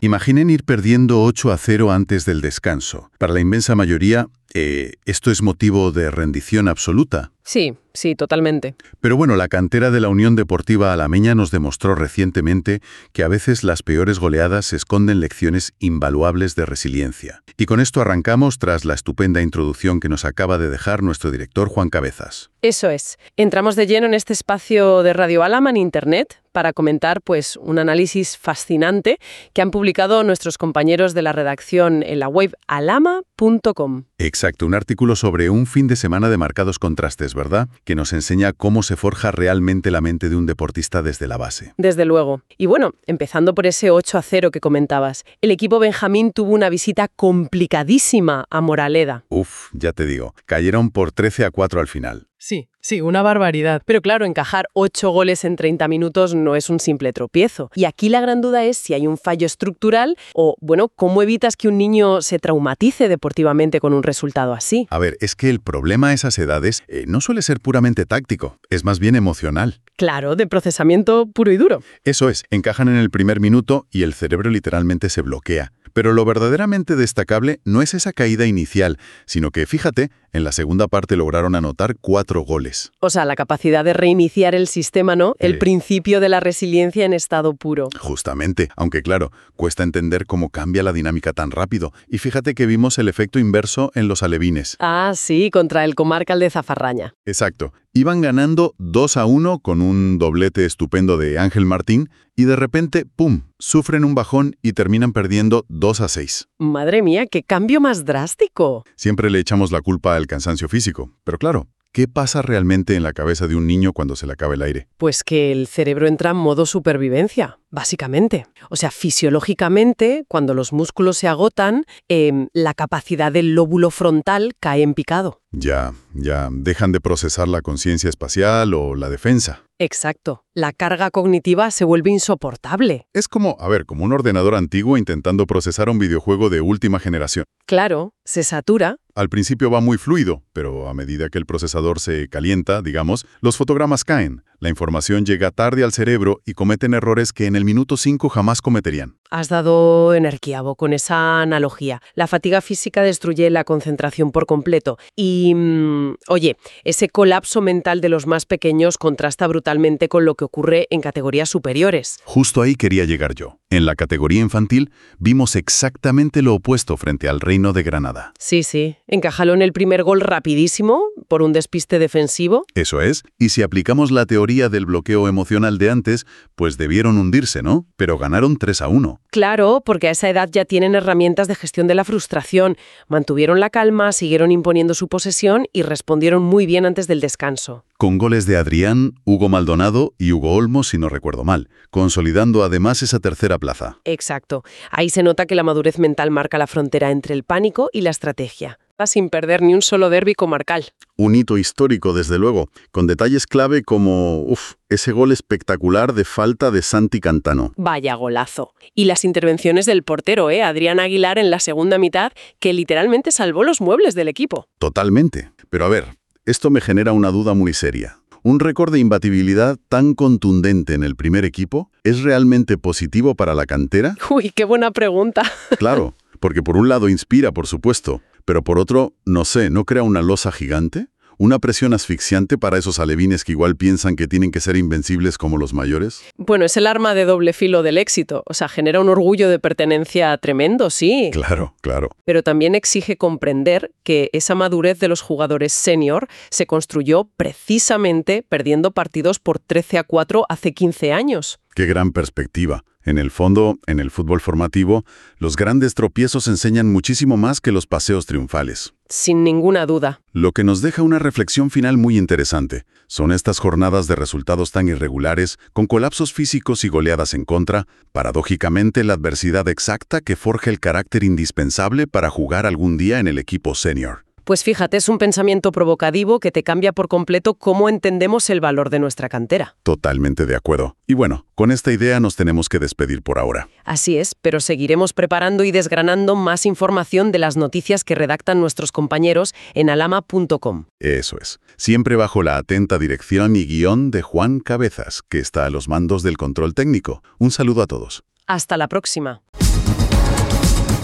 Imaginen ir perdiendo 8 a 0 antes del descanso. Para la inmensa mayoría, eh, esto es motivo de rendición absoluta. Sí, sí, totalmente. Pero bueno, la cantera de la Unión Deportiva Alameña nos demostró recientemente que a veces las peores goleadas esconden lecciones invaluables de resiliencia. Y con esto arrancamos tras la estupenda introducción que nos acaba de dejar nuestro director Juan Cabezas. Eso es. Entramos de lleno en este espacio de Radio Alama en Internet para comentar pues, un análisis fascinante que han publicado nuestros compañeros de la redacción en la web alama.com. Exacto, un artículo sobre un fin de semana de marcados contrastes, ¿verdad? Que nos enseña cómo se forja realmente la mente de un deportista desde la base. Desde luego. Y bueno, empezando por ese 8 a 0 que comentabas, el equipo Benjamín tuvo una visita complicadísima a Moraleda. Uf, ya te digo, cayeron por 13 a 4 al final. Sí, sí, una barbaridad. Pero claro, encajar 8 goles en 30 minutos no es un simple tropiezo. Y aquí la gran duda es si hay un fallo estructural o, bueno, ¿cómo evitas que un niño se traumatice deportivamente con un resultado así? A ver, es que el problema a esas edades eh, no suele ser puramente táctico, es más bien emocional. Claro, de procesamiento puro y duro. Eso es, encajan en el primer minuto y el cerebro literalmente se bloquea. Pero lo verdaderamente destacable no es esa caída inicial, sino que, fíjate, en la segunda parte lograron anotar cuatro goles. O sea, la capacidad de reiniciar el sistema, ¿no? El Eh. principio de la resiliencia en estado puro. Justamente, aunque claro, cuesta entender cómo cambia la dinámica tan rápido. Y fíjate que vimos el efecto inverso en los alevines. Ah, sí, contra el comarcal de Zafarraña. Exacto. Iban ganando 2 a 1 con un doblete estupendo de Ángel Martín y de repente, ¡pum!, sufren un bajón y terminan perdiendo 2 a 6. Madre mía, qué cambio más drástico. Siempre le echamos la culpa al cansancio físico, pero claro, ¿qué pasa realmente en la cabeza de un niño cuando se le acaba el aire? Pues que el cerebro entra en modo supervivencia, básicamente. O sea, fisiológicamente, cuando los músculos se agotan, em, la capacidad del lóbulo frontal cae en picado. Ya, ya dejan de procesar la conciencia espacial o la defensa. Exacto. La carga cognitiva se vuelve insoportable. Es como, a ver, como un ordenador antiguo intentando procesar un videojuego de última generación. Claro, se satura. Al principio va muy fluido, pero a medida que el procesador se calienta, digamos, los fotogramas caen. La información llega tarde al cerebro y cometen errores que en el minuto 5 jamás cometerían. Has dado energiavo con esa analogía. La fatiga física destruye la concentración por completo. Y, mm, oye, ese colapso mental de los más pequeños contrasta brutalmente con lo que ocurre en categorías superiores. Justo ahí quería llegar yo. En la categoría infantil vimos exactamente lo opuesto frente al Reino de Granada. Sí, sí. Encajaló en el primer gol rapidísimo por un despiste defensivo. Eso es, y si aplicamos la teoría del bloqueo emocional de antes, pues debieron hundirse, ¿no? Pero ganaron 3 a 1. Claro, porque a esa edad ya tienen herramientas de gestión de la frustración. Mantuvieron la calma, siguieron imponiendo su posesión y respondieron muy bien antes del descanso. Con goles de Adrián, Hugo Maldonado y Hugo Olmos, si no recuerdo mal, consolidando además esa tercera plaza. Exacto. Ahí se nota que la madurez mental marca la frontera entre el pánico y la estrategia. Sin perder ni un solo derbi comarcal. Un hito histórico, desde luego, con detalles clave como, uff, ese gol espectacular de falta de Santi Cantano. Vaya golazo. Y las intervenciones del portero, ¿eh? Adrián Aguilar en la segunda mitad, que literalmente salvó los muebles del equipo. Totalmente. Pero a ver, esto me genera una duda muy seria. ¿Un récord de imbatibilidad tan contundente en el primer equipo es realmente positivo para la cantera? Uy, qué buena pregunta. Claro, porque por un lado inspira, por supuesto, pero por otro, no sé, ¿no crea una losa gigante? ¿Una presión asfixiante para esos alevines que igual piensan que tienen que ser invencibles como los mayores? Bueno, es el arma de doble filo del éxito. O sea, genera un orgullo de pertenencia tremendo, sí. Claro, claro. Pero también exige comprender que esa madurez de los jugadores senior se construyó precisamente perdiendo partidos por 13 a 4 hace 15 años. Qué gran perspectiva. En el fondo, en el fútbol formativo, los grandes tropiezos enseñan muchísimo más que los paseos triunfales. Sin ninguna duda. Lo que nos deja una reflexión final muy interesante. Son estas jornadas de resultados tan irregulares, con colapsos físicos y goleadas en contra, paradójicamente la adversidad exacta que forja el carácter indispensable para jugar algún día en el equipo senior. Pues fíjate, es un pensamiento provocativo que te cambia por completo cómo entendemos el valor de nuestra cantera. Totalmente de acuerdo. Y bueno, con esta idea nos tenemos que despedir por ahora. Así es, pero seguiremos preparando y desgranando más información de las noticias que redactan nuestros compañeros en alama.com. Eso es. Siempre bajo la atenta dirección y guion de Juan Cabezas, que está a los mandos del control técnico. Un saludo a todos. Hasta la próxima.